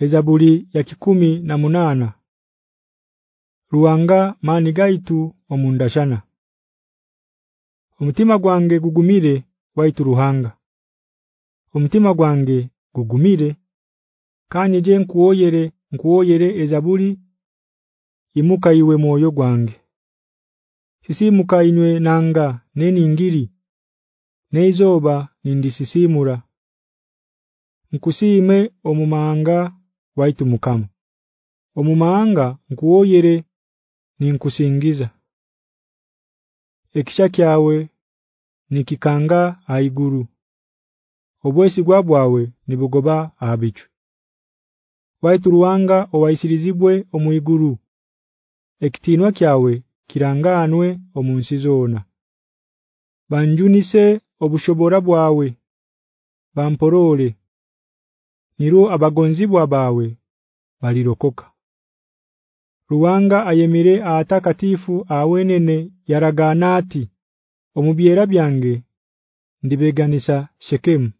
Ezabuli ya kikumi na munana. Ruwanga mani gaitu omundashana Omutima gwange gugumire waitu ruhanga. Omutima gwange gugumire. Kanye je nkuoyere nkuoyere ezabuli imuka iwe moyo gwange. Sisimuka inwe nanga neni ngiri Neizoba nindisisimura. Nkusime omumanga waitu mukama. Omumanga nkuoyere ninkusingiza. Ekisha kyawe nikikanga aiguru. Obwesi gwabwawe nibugoba abichu Waitu ruwanga owaisirizibwe omuiguru. Ekitinwa kyawe kiranganwe omunsizona Banjunise obushobora bwawe. Bamporole Niro abagonzibwa bawe balirokoka. Ruwanga ayemire atakatifu awenene yaraganati omubyera byange ndibeganisa Shekemu.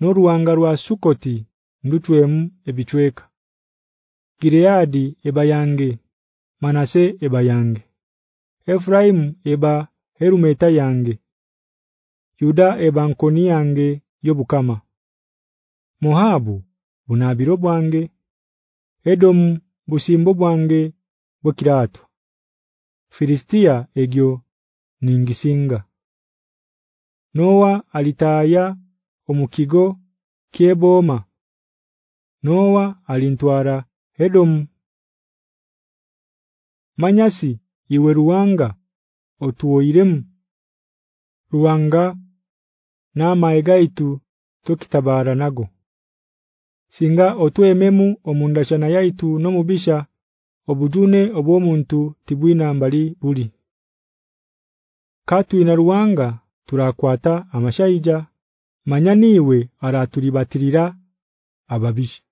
No ruwanga rwa Sukoti ndutwemu ebichweka Gileadi ebayange Manase ebayange Efraim eba herumeta yange. Yuda ebankoni yange yobukama Mohabu bunabiro bwange Edom busimbo bwange bokirato Filistia egyo ningisinga. Noa alitaya omukigo kieboma Noa alintwara Edom Manyasi iwe ruwanga otuoiremu ruwanga na maegaitu tokitabara nago singa otwememu omundashana yaitu no mubisha obujune obwomuntu tibwina mbali buli. Katu ina ruwanga turakwata amashaija manyaniwe araturibatirira ababishi